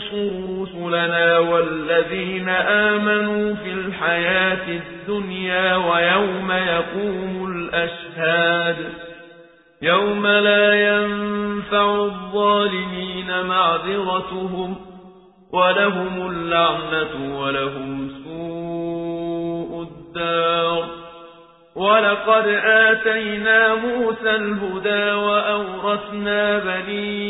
لننصر رسلنا والذين آمنوا في الحياة الدنيا ويوم يقوم الأشهاد يوم لا ينفع الظالمين معذرتهم ولهم اللعنة ولهم سوء الدار ولقد آتينا موسى الهدى وأورثنا بني